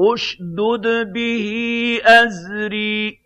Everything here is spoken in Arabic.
اشْدُدْ بِهِ أَزْرِي.